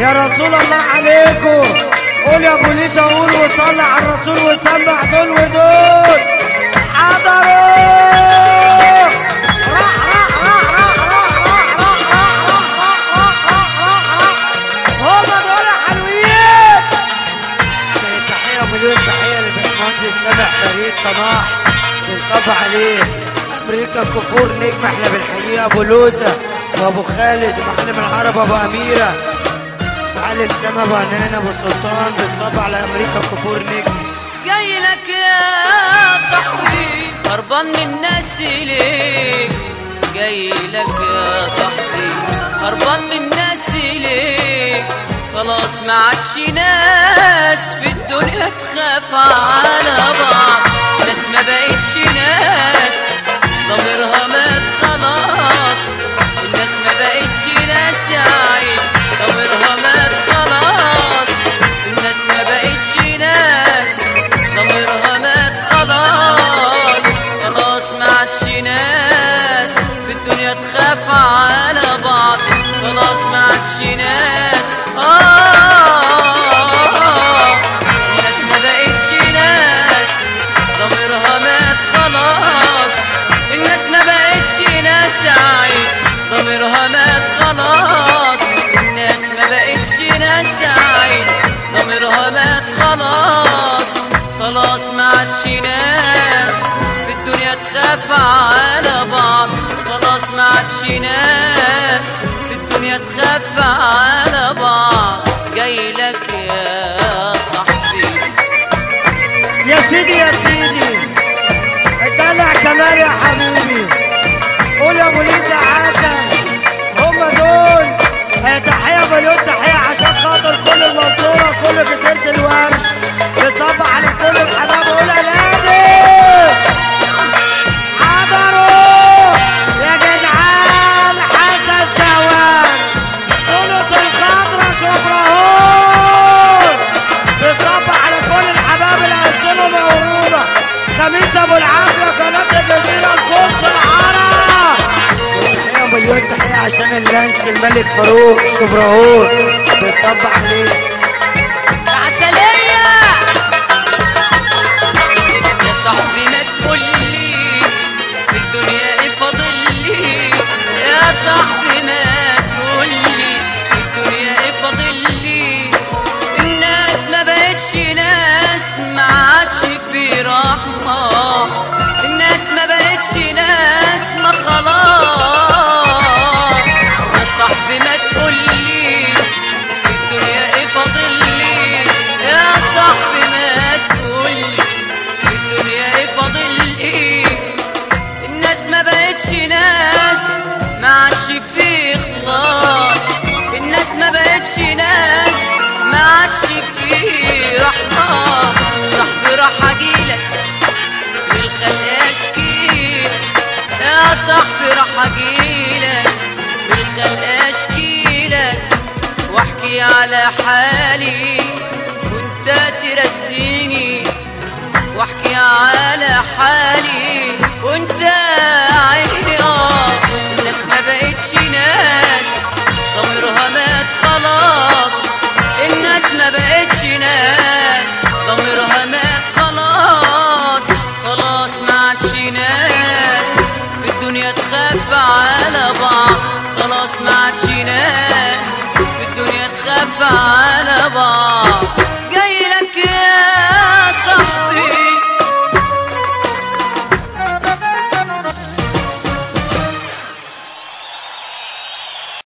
يا رسول الله عليكم. قول يا أبو ليزا قول وصلي على الرسول وسمع دول ودول حضروا. راح راح راح راح راح راح راح راح دول حلوين تحية تحية سامح عليه أمريكا كفور نجم إحنا بنحييه أبو لوزة وأبو خالد معلم العرب أبو أميرة. معلم سما أبو عنان أبو سلطان بنصب على أمريكا كفور نجم. جاي لك يا صاحبي هربان من الناس ليك. جاي لك يا صاحبي هربان من الناس ليك. خلاص ما عادش ناس في الدنيا تخاف على تخاف على بعض خلاص ما عادش ناس. في الدنيا تخاف على بعض. جاي لك يا صاحبي. يا سيدي يا سيدي. اتدلع كمان يا حبيبي. قول يا أبو ليزا حسن. هم دول. تحية مليون تحية عشان خاطر كل المنصورة كل جزيرة الورد. عشان اللانش الملك فاروق شبراهور بنصب عليه. حالي كنت ترسيني واحكي على حالي. كنت عيني آه الناس ما بقتش ناس ضميرها مات خلاص. الناس ما بقتش ناس ضميرها مات خلاص. خلاص ما عادش ناس في الدنيا تخاف على بعض. خلاص ما عادش ناس. فعل بعض.